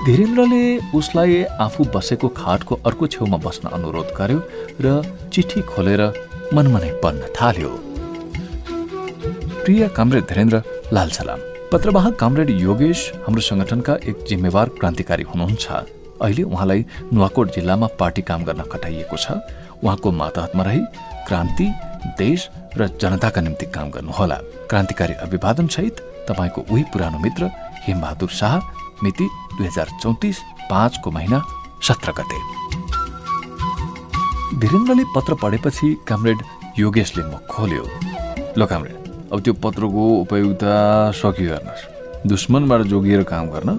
धीरेन्द्रले उसलाई आफू बसेको खाटको अर्को छेउमा बस्न अनुरोध गर्यो र चिठी खोलेर मनमनै पढ्न थाल्यो। प्रिय कामरेड धीरेन्द्र लाल सलाम। पत्रवाहक कामरेड योगेश हाम्रो संगठनका एक जिम्मेवार क्रान्तिकारी हुनुहुन्छ। अहिले उहाँलाई नुवाकोट जिल्लामा पार्टी काम गर्न खटाइएको छ। उहाँको मातहतमा रही क्रान्ति देश र जनताका निम्ति काम गर्नुहोला। क्रान्तिकारी अभिवादन सहित तपाईँको उही पुरानो मित्र हेमबहादुर शाह मिति दुई हजार चौतिस पाँचको महिना सत्र गते। वीरेन्द्रले पत्र पढेपछि कामरेड योगेशले मुख खोल्यो। ल कामरेड अब त्यो पत्रको उपयोगिता सकि गर्नुहोस् दुश्मनबाट जोगिएर काम गर्न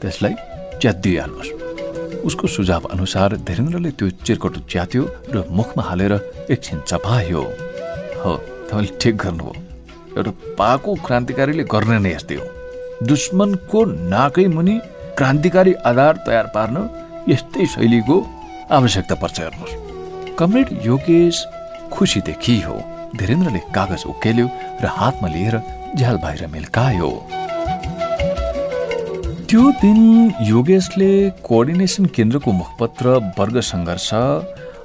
त्यसलाई च्यातिहाल्नुहोस् उसको सुझाव अनुसार धीरेन्द्रले त्यो चिरकटु च्यात्यो र मुखमा हालेर एकछिन चपायो। हो तपाईँले ठिक गर्नुभयो। एउटा पाको क्रान्तिकारीले गर्ने नै यस्तै हो। दुश्मनको नाकै मुनि क्रान्तिकारी आधार तयार पार्न यस्तै शैलीको आवश्यकता पर्छ हेर्नुहोस्। कमरेड योगेश खुसी देखियो धीरेन्द्रले कागज उकेल्यो र हातमा लिएर झ्याल बाहिर मिल्कायो। त्यो दिन योगेशले कोअर्डिनेसन केन्द्रको मुखपत्र वर्ग सङ्घर्ष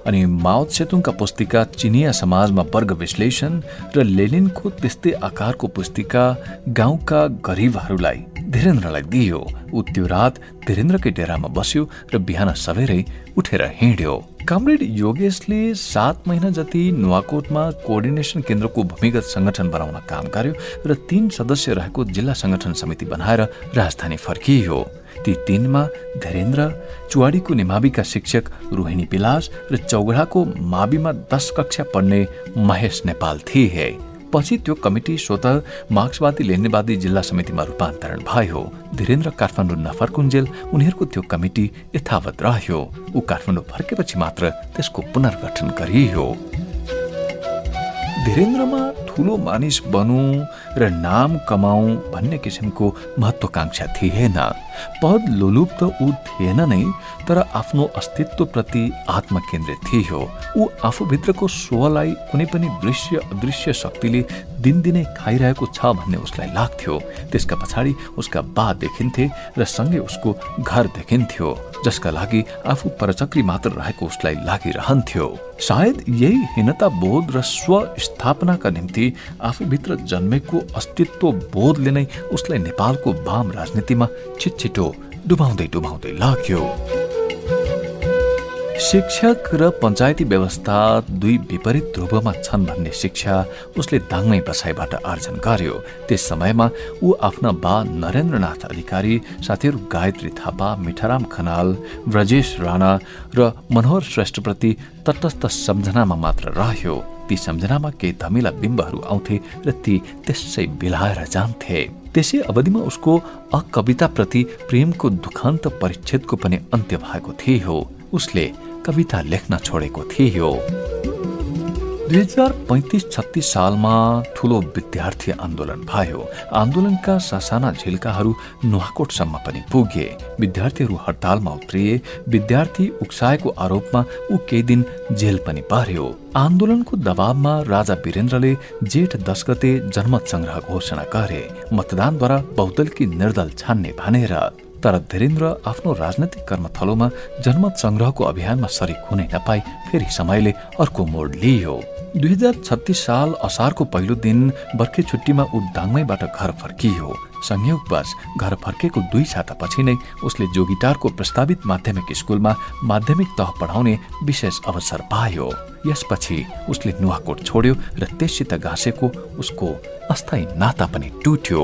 अनि माओ सेतुङका पुस्तिका चिनिया समाजमा वर्ग विश्लेषण र लेनिनको त्यस्तै आकारको पुस्तिका गाउँका गरिबहरूलाई धीरेन्द्रलाई दियो ऊ त्यो रात धीरेन्द्रकै डेरामा बस्यो र बिहान सबेरै उठेर हिँड्यो। कामरेड योगेशले सात महिना जति नुवाकोटमा कोअर्डिनेसन केन्द्रको भूमिगत संगठन बनाउन काम गर्यो र तीन सदस्य रहेको जिल्ला संगठन समिति बनाएर राजधानी फर्कियो। ती तिनमा धीरेन्द्र चुवाडीको निमाविका शिक्षक रोहिणी पिलास र चौगडाको माविमा दश कक्षा पढ्ने महेश नेपाल थिए। पछि त्यो कमिटी स्वत मार्क्सवादी लेन्नेवादी जिल्ला समितिमा रूपान्तरण भयो। धीरेन्द्र काठमाडौँ नफर्कुन्जेल उनीहरूको त्यो कमिटी यथावत रह्यो। ऊ काठमाडौँ फर्केपछि मात्र त्यसको पुनर्गठन गरियो। धीरेन्द्रमा ठुलो मानिस बनौँ र नाम कमाऊ भन्ने किसिमको महत्वाकांक्षा थिएन। पद लोलुप त ऊ थिएन नै तर आफ्नो अस्तित्वप्रति आत्मकेन्द्रित थियो। ऊ आफूभित्रको स्वलाई कुनै पनि दृश्य अदृश्य शक्तिले दिनदिनै खाइरहेको छ भन्ने उसलाई लाग्थ्यो। त्यसका पछाडि उसका बा देखिन्थे र सँगै उसको घर देखिन्थ्यो जसका लागि आफू परचक्री मात्र रहेको उसलाई लागिरहन्थ्यो। सायद यही हीनता बोध र स्व स्थापनाका निम्ति आफूभित्र जन्मेको अस्तित्व बोधले नै उसलाई नेपालको वाम राजनीतिमा छिटछिटो डुबाउँदै डुबाउँदै लाग्यो। शिक्षक र पञ्चायती व्यवस्था दुई विपरीत ध्रुवमा छन् भन्ने शिक्षा उसले दाङमै बसाइबाट आर्जन गर्यो। त्यस समयमा ऊ आफ्ना बा नरेन्द्रनाथ अधिकारी साथीहरू गायत्री थापा मिठाराम खनाल ब्रजेश राणा र मनोहर श्रेष्ठप्रति तटस्थ सम्झनामा मात्र रह्यो। ती सम्झनामा केही धमिला बिम्बहरू आउँथे र ती त्यसै बिलाएर जान्थे। त्यसै अवधिमा उसको अकविताप्रति प्रेमको दुखान्त परिच्छेदको पनि अन्त्य भएको थियो। उसले कविता लेख्न छोडेको थियो। दुई हजार पैँतिस छत्तिस सालमा ठुलो विद्यार्थी आन्दोलन भयो। आन्दोलनका ससाना झिल्काहरू नुहाकोटसम्म पनि पुगे। विद्यार्थीहरू हडतालमा उत्रिए। विद्यार्थी उक्साएको आरोपमा ऊ केही दिन जेल पनि पर्यो। आन्दोलनको दबावमा राजा वीरेन्द्रले जेठ दस गते जनमत संग्रह घोषणा गरे। मतदानद्वारा बहुदलकी निर्दल छान्ने भनेर तर धीरेन्द्र आफ्नो राजनैतिक कर्मथलोमा जनमत संग्रहको अभियानमा सरिक हुनै नपाई फेरि समयले अर्को मोड लियो। दुई हजार छत्तिस साल असारको पहिलो दिन बर्खे छुट्टीमा ऊ दाङमैबाट घर फर्कियो। संयोगवश घर फर्केको दुई सातापछि नै उसले जोगिटारको प्रस्तावित माध्यमिक स्कुलमा माध्यमिक तह पढाउने विशेष अवसर पायो। यसपछि उसले नुवाकोट छोड्यो र त्यससित घाँसेको उसको अस्थायी नाता पनि टुट्यो।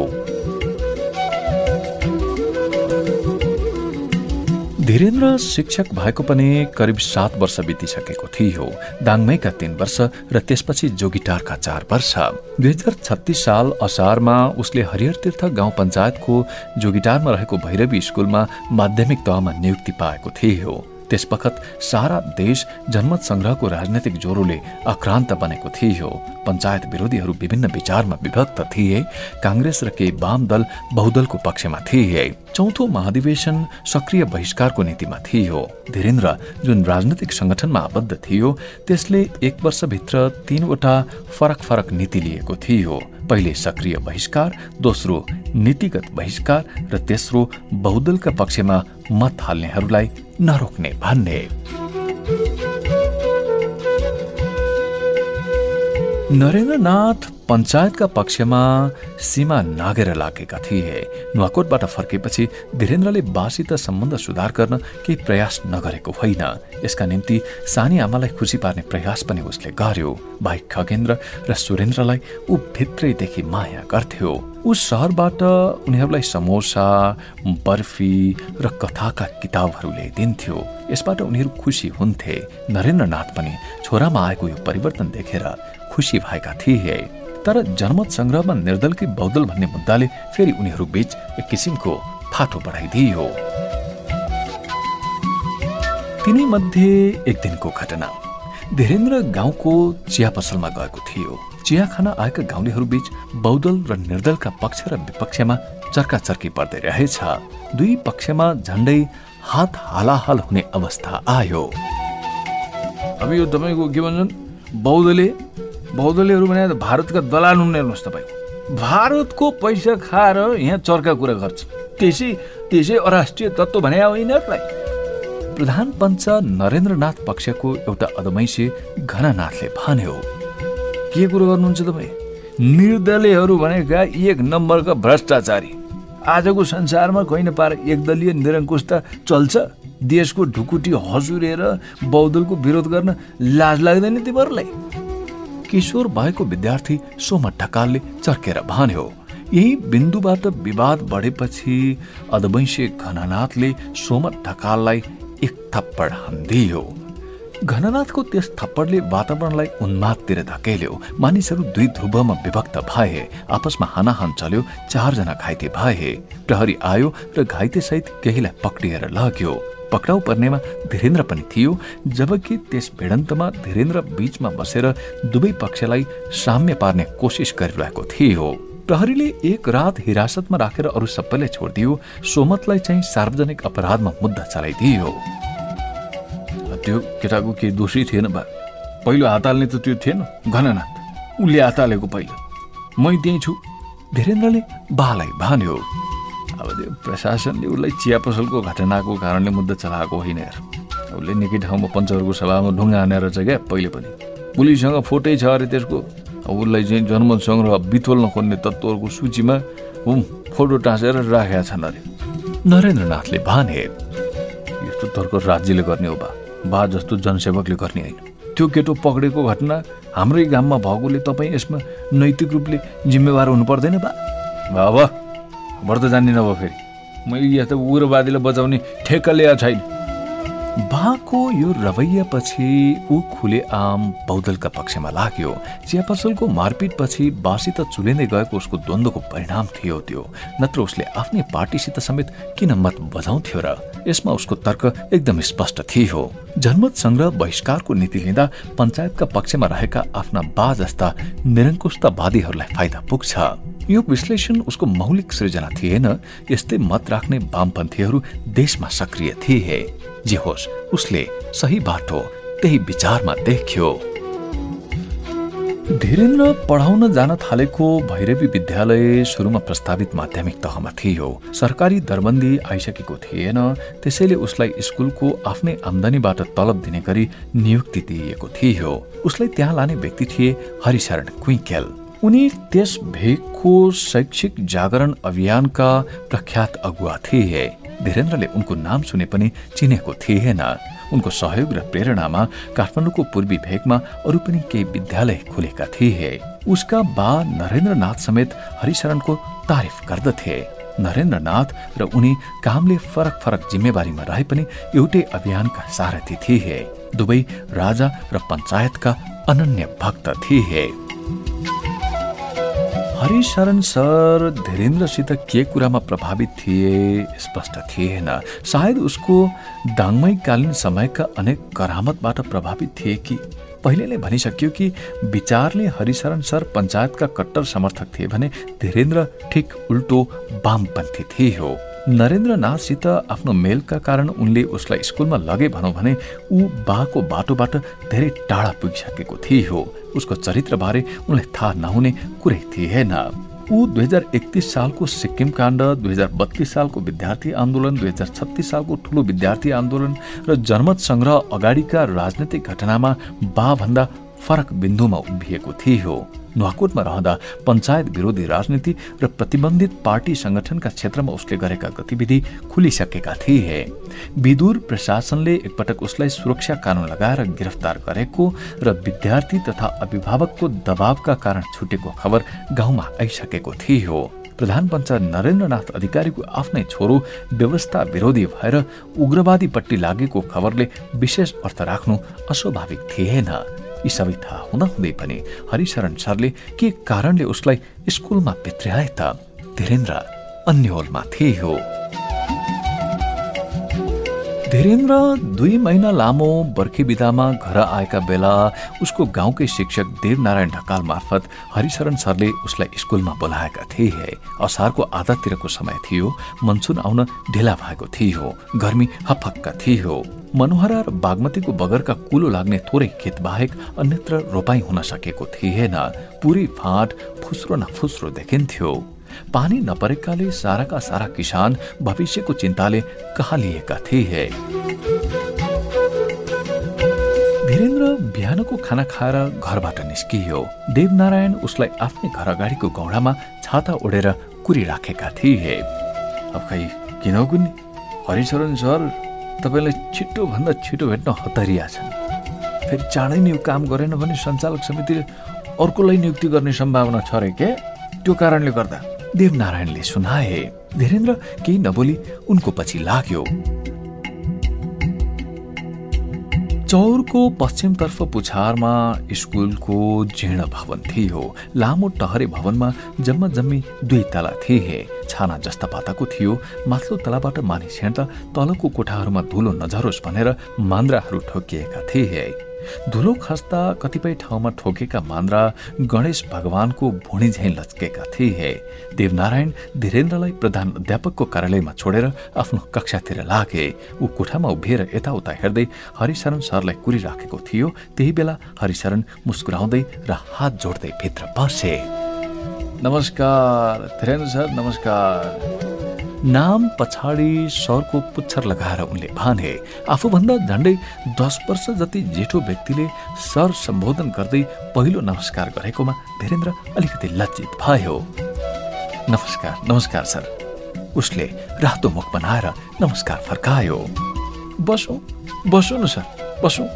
धीरेन्द्र शिक्षक भएको पनि करिब सात वर्ष बितिसकेको थियो। दाङमैका तीन वर्ष र त्यसपछि जोगिटारका चार वर्ष। दुई हजार छत्तिस साल असारमा उसले हरिहर तीर्थ गाउँ पञ्चायतको जोगिटारमा रहेको भैरवी स्कुलमा माध्यमिक तहमा नियुक्ति पाएको थियो। त्यसपखत सारा देश जनमत संग्रहको राजनैतिक ज्वरोले आक्रान्त बनेको थियो। पञ्चायत विरोधीहरू विभिन्न विचारमा विभक्त थिए। काङ्ग्रेस र केही वाम दल बहुदलको पक्षमा थिए। चौथो महाधिवेशन सक्रिय बहिष्कारको नीतिमा थियो। धीरेन्द्र जुन राजनैतिक संगठनमा आबद्ध थियो त्यसले एक वर्षभित्र तीनवटा फरक फरक नीति लिएको थियो। पहिले सक्रिय बहिष्कार दोस्रो नीतिगत बहिष्कार र तेस्रो बहुदलका पक्षमा मत हाल्नेहरूलाई नरोक्ने भन्ने। नरेन्द्रनाथ पञ्चायतका पक्षमा सीमा नागेर लागेका थिए। नुवाकोटबाट फर्केपछि धीरेन्द्रले बासित सम्बन्ध सुधार गर्न केही प्रयास नगरेको होइन। यसका निम्ति सानी आमालाई खुसी पार्ने प्रयास पनि उसले गर्यो। भाइ खगेन्द्र र सुरेन्द्रलाई ऊ भित्रैदेखि माया गर्थ्यो। ऊ सहरबाट उनीहरूलाई समोसा बर्फी र कथाका किताबहरू ल्याइदिन्थ्यो यसबाट उनीहरू खुसी हुन्थे। नरेन्द्रनाथ पनि छोरामा आएको यो परिवर्तन देखेर खुसी भएका थिए। तर जनमत संग्रहमा निर्दलकै बौद्धल भन्ने मुद्दाले फेरि उनीहरू बीच एक किसिमको फाटो बढाइदियो। तिनी मध्ये एक दिनको घटना। धीरेन्द्र गाउँको चिया पसलमा गएको थियो। चिया खान आएका गाउँलेहरू बीच बौद्धल र निर्दलका पक्ष र विपक्षमा चर्काचर्की पर्दै रहेछ। दुई पक्षमा झण्डै हात हालाहाल हुने अवस्था आयो। अब यो तपाईँको के भन्छन्? बौद्धले बौद्धलेहरू भने भारतका दलाल हुन् हेर्नुहोस् तपाईँ भारतको पैसा खाएर यहाँ चर्का कुरा गर्छ। त्यसै त्यसै अराष्ट्रिय तत्त्व भने हो यिनीहरूलाई। प्रधान पञ्च नरेन्द्रनाथ पक्षको एउटा अदमैसे घननाथले भन्यो के कुरो गर्नुहुन्छ तपाईँ? निर्दलीयहरू भनेका एक नम्बरका भ्रष्टाचारी। आजको संसारमा कहीँ पार एकदलीय निरङ्कुशता चल्छ। देशको ढुकुटी हजुरेर बौद्धलको विरोध गर्न लाज लाग्दैन तिमीहरूलाई। किशोर भएको विद्यार्थी सोमा ढकालले चर्केर भन्यो यही बिन्दुबाट विवाद बढेपछि अदवैंशी घननाथले सोम ढकाललाई एक थप्पड हान्दियो। घननाथको त्यस थप्पडले वातावरणलाई उन्मादतिर धकेल्यो। मानिसहरू दुई ध्रुवमा विभक्त भए आपसमा हानाहान चल्यो चारजना घाइते भए। प्रहरी आयो र घाइते सहित केहीलाई पक्रिएर लग्यो। पक्राउ पर्नेमा धीरेन्द्र पनि थियो जबकि त्यस भिडन्तमा धीरेन्द्र बीचमा बसेर दुवै पक्षलाई साम्य पार्ने कोसिस गरिरहेको थियो। प्रहरीले एक रात हिरासतमा राखेर अरू सबैलाई छोडिदियो सोमतलाई चाहिँ सार्वजनिक अपराधमा मुद्दा चलाइदियो। त्यो केटाको केही दोषी थिएन बा। पहिलो हात हाल्ने त त्यो थिएन। घननाथ उसले हात हालेको पहिलो। मै त्यहीँ छु। धीरेन्द्रले बालाई भन्यो अब त्यो प्रशासनले उसलाई चिया पसलको घटनाको कारणले मुद्दा चलाएको होइन यार। उसले निकै ठाउँमा पञ्चहरूको सभामा ढुङ्गा हानेर चाहिँ क्या पहिले पनि। पुलिससँग फोटै छ अरे त्यसको। उसलाई चाहिँ जनमत सङ्ग्रह बिथोल नखोज्ने तत्त्वहरूको सूचीमा हुम फोटो टाँसेर राखेका छन् अरे। नरेन्द्रनाथले भने यस्तो तर्क राज्यले गर्ने हो बा। बा जस्तो जनसेवकले गर्ने होइन। त्यो केटो पक्रेको घटना हाम्रै गाममा भएकोले तपाईँ यसमा नैतिक रूपले जिम्मेवार हुनु पर्दैन बा। अब व्रत जान्ने नभए फेरि। मैले यस्तो उग्रवादीलाई बचाउने ठेक्का ल्याएको छैन। बाको यो रवैयापछि ऊ खुले आम बौद्धलका पक्षमा लाग्यो। चिया पसलको मारपिटपछि बासित चुलिँदै गएको उसको द्वन्द्वको परिणाम थियो त्यो। नत्र उसले आफ्नै पार्टीसित समेत किन मत बजाउँथ्यो र यसमा उसको तर्क एकदम स्पष्ट थियो। जनमत संग्रह बहिष्कारको नीति लिँदा पञ्चायतका पक्षमा रहेका आफ्ना बा जस्ता निरङ्कुशतावादीहरूलाई फाइदा पुग्छ। यो विश्लेषण उसको मौलिक सृजना थिएन यस्तै मत राख्ने वामपन्थीहरू देशमा सक्रिय थिए। जे होस् उसले सही बाटो त्यही विचारमा देख्यो। धीरेन्द्र पढाउन जान थालेको भैरवी विद्यालय सुरुमा प्रस्तावित माध्यमिक तहमा थियो। सरकारी दरबन्दी आइसकेको थिएन त्यसैले उसलाई स्कुलको आफ्नै आमदानीबाट तलब दिने गरी नियुक्ति दिइएको थियो। उसलाई त्यहाँ लाने व्यक्ति थिए हरिशरण क्विकेल। उनी त्यस भेगको शैक्षिक जागरण अभियानका प्रख्यात अगुवा थिए। धीरेन्द्रले उनको नाम सुने पनि चिनेको थिएन। उनको सहयोग र प्रेरणामा काठमाडौँको पूर्वी भेगमा अरू पनि केही विद्यालय खुलेका थिए। उसका बा नरेन्द्रनाथ समेत हरिशरणको तारिफ गर्दथे। नरेन्द्रनाथ र उनी कामले फरक फरक जिम्मेवारीमा रहे पनि एउटै अभियानका सारथी थिए। दुवै राजा र पञ्चायतका अनन्य भक्त थिए। हरिशरण सर धीरेन्द्रसित के कुरामा प्रभावित थिए स्पष्ट थिएन सायद उसको दाङमैकालीन समयका अनेक करामतबाट प्रभावित थिए कि पहिले नै भनिसक्यो कि विचारले हरिशरण सर पञ्चायतका कट्टर समर्थक थिए भने धीरेन्द्र ठिक उल्टो वामपन्थी थिए हो नरेन्द्रनाथसित आफ्नो मेलका कारण उनले उसलाई स्कुलमा लगे भनौँ भने ऊ बाको बाटोबाट धेरै टाढा पुगिसकेको थियो उसको चरित्रबारे उनलाई थाहा नहुने कुरै थिएन। ऊ दुई हजार एकतिस सालको सिक्किम काण्ड दुई हजार बत्तीस सालको विद्यार्थी आन्दोलन दुई हजार छत्तिस सालको ठुलो विद्यार्थी आन्दोलन र जनमत सङ्ग्रह अगाडिका राजनैतिक घटनामा बाभन्दा फरक बिन्दुमा उभिएको थियो। नुवाकोटमा रहँदा पञ्चायत विरोधी राजनीति र प्रतिबन्धित पार्टी संगठनका क्षेत्रमा उसले गरेका गतिविधि खुलिसकेका थिए। विदुर प्रशासनले एकपटक उसलाई सुरक्षा कानून लगाएर गिरफ्तार गरेको र विद्यार्थी तथा अभिभावकको दबावका कारण छुटेको खबर गाउँमा आइसकेको थियो। प्रधान पञ्च नरेन्द्रनाथ अधिकारीको आफ्नै छोरो व्यवस्था विरोधी भएर उग्रवादीपट्टि लागेको खबरले विशेष अर्थ राख्नु अस्वाभाविक थिएन। यी सबै थाहा हुँदाहुँदै पनि हरिशरण सरले के कारणले उसलाई स्कुलमा भित्र्याए त? धीरेन्द्र अन्यलमा थिए हो। धीरेन्द्र दुई महिना लामो बर्खे विधामा घर आएका बेला उसको गाउँकै शिक्षक देवनारायण ढकाल मार्फत हरिशरण सरले उसलाई स्कुलमा बोलाएका थिए। असारको आधातिरको समय थियो। मनसुन आउन ढिला भएको थियो। गर्मी हफक्का थियो। मनोहरा र बागमतीको बगरका कुलो लाग्ने थोरै खेत बाहेक अन्यत्र रोपाई हुन सकेको थिएन। पुरै फाँट फुस्रो न फुस्रो देखिन्थ्यो। पानी नपरेकाले साराका सारा किसान भविष्यको चिन्ताले कहालिएका थिए। धीरेन्द्र बिहानको खाना खाएर घरबाट निस्कियो। देवनारायण उसलाई आफ्नै घर अगाडिको गौडामा छाता ओढेर कुरिराखेका थिए। अब खै किन कुन्नी हरिचरण सर तपाईँलाई छिटो भन्दा छिटो भेट्न हतरिया छन्। फेरि चाँडै नै काम गरेन भने सञ्चालक समितिले अर्कोलाई नियुक्ति गर्ने सम्भावना छ अरे के? त्यो कारणले गर्दा। देवनारायणले सुनाए। धीरेन्द्र केही नबोली उनको पछि लाग्यो। चौरको पश्चिमतर्फ पुछारमा स्कुलको जीर्ण भवन थियो। लामो टहरे भवनमा जम्मा जम्मी दुई तला थिए। छाना जस्ता पाताको थियो। माथिल्लो तलाबाट मानिस हिँड्दा तलको कोठाहरूमा धुलो नझरोस् भनेर मान्द्राहरू ठोकिएका थिए। धुलो खस्दा कतिपय ठाउँमा ठोकेका मान्द्रा गणेश भगवानको भुँडी झैँ लच्केका थिए। देवनारायण धीरेन्द्रलाई प्रधान अध्यापकको कार्यालयमा छोडेर आफ्नो कक्षातिर लागे। ऊ कोठामा उभिएर यताउता हेर्दै हरिशरण सरलाई कुरिराखेको थियो। त्यही बेला हरिशरण मुस्कुराउँदै र हात जोड्दै भित्र बसे। नमस्कार धीरेन्द्र सर नमस्कार। नाम पछाडि सरको पुच्छर लगाएर उनले भने आफूभन्दा झन्डै दस वर्ष जति जेठो व्यक्तिले सर सम्बोधन गर्दै पहिलो नमस्कार गरेकोमा धीरेन्द्र अलिकति लज्जित भयो। नमस्कार नमस्कार सर। उसले रातो मुख बनाएर नमस्कार फर्कायो। बसौँ बसौँ न सर बसौँ।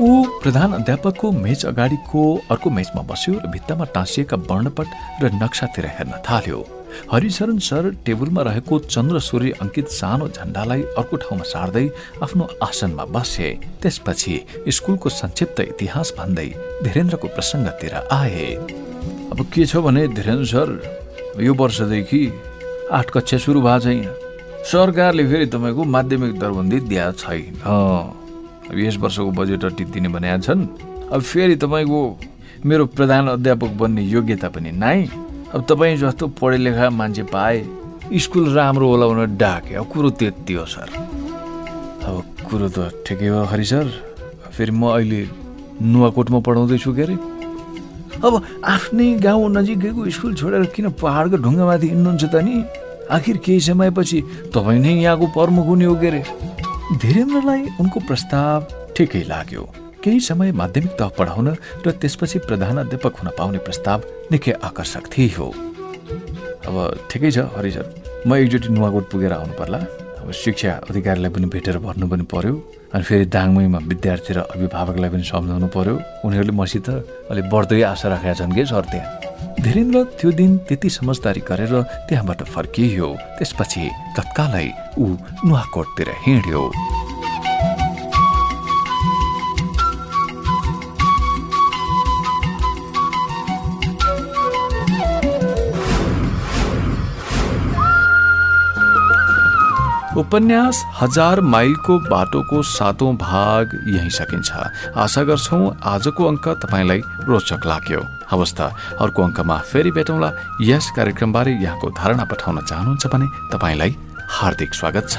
ऊ प्रधान अध्यापकको मेच अगाडिको अर्को मेचमा बस्यो र भित्तामा टाँसिएका वर्णपट र नक्सातिर हेर्न थाल्यो। हरिशरण सर टेबलमा रहेको चन्द्र सूर्य अङ्कित सानो झण्डालाई अर्को ठाउँमा सार्दै आफ्नो आसनमा बसे। त्यसपछि स्कुलको संक्षिप्त इतिहास भन्दै धीरेन्द्रको प्रसङ्गतिर आए। अब के छ भने धीरेन्द्र सर यो वर्षदेखि आठ कक्षा सुरु भएको छ यहाँ सरकारले फेरि तपाईँको माध्यमिक दरबन्दी दिएको छैन। अब यस वर्षको बजेट दिने भनेका छन्। अब फेरि तपाईँको मेरो प्रधान अध्यापक बन्ने योग्यता पनि नाइ। अब तपाईँ जस्तो पढे लेखा मान्छे पाए स्कुल राम्रो होला भनेर डाके। अब कुरो त्यति हो सर। अब कुरो त ठिकै हो हरि सर। फेरि म अहिले नुवाकोटमा पढाउँदैछु के अरे? अब आफ्नै गाउँ नजिकैको स्कुल छोडेर किन पहाडको ढुङ्गामाथि हिँड्नुहुन्छ त नि? आखिर केही समयपछि तपाईँ नै यहाँको प्रमुख हुने हो के अरे? धीरेन्द्रलाई उनको प्रस्ताव ठिकै लाग्यो। केही समय माध्यमिक तह पढाउन र त्यसपछि प्रधान हुन पाउने प्रस्ताव निकै आकर्षक थियो अब ठिकै छ हरि सर। म एकचोटि नुवाकोट पुगेर आउनु पर्ला। अब शिक्षा अधिकारीलाई पनि भेटेर भन्नु पनि पर्यो। अनि फेरि दाङमैमा विद्यार्थी र अभिभावकलाई पनि सम्झाउनु पर्यो। उनीहरूले मसित अलिक बढ्दै आशा राखेका छन् कि सर त्यहाँ? धीरेन्द्र त्यो दिन त्यति समझदारी गरेर त्यहाँबाट फर्कियो। त्यसपछि तत्कालै ऊ नुवाकोटतिर हिँड्यो। उपन्यास हजार माइलको बाटोको सातौं भाग यही सकिन्छ। आशा गर्छौ आजको अङ्क तपाईँलाई रोचक लाग्यो। अवस्था अर्को अङ्कमा फेरि भेटौँला। यस कार्यक्रमबारे यहाँको धारणा पठाउन चाहनुहुन्छ भने तपाईँलाई हार्दिक स्वागत छ।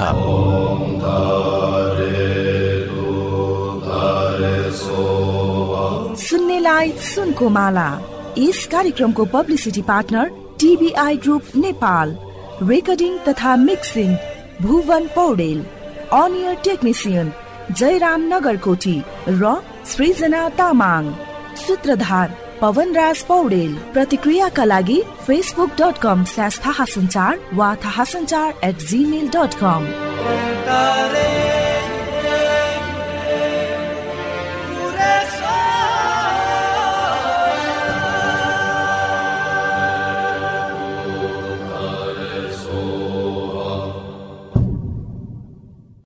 सुन्नेलाई सुनको माला। यस कार्यक्रमको publicity partner TBI group Nepal. Recording तथा मिक्सिङ भुवन पौडेल अनियर टेक्निसियन जयराम नगरकोटी र सृजना तामाङ। सूत्रधार पवनराज पौडेल प्रतिक्रियाका लागि फेसबुक डट कम स्ल्यास थाहा सञ्चार वा थाहा सञ्चार एट जिमेल डट कम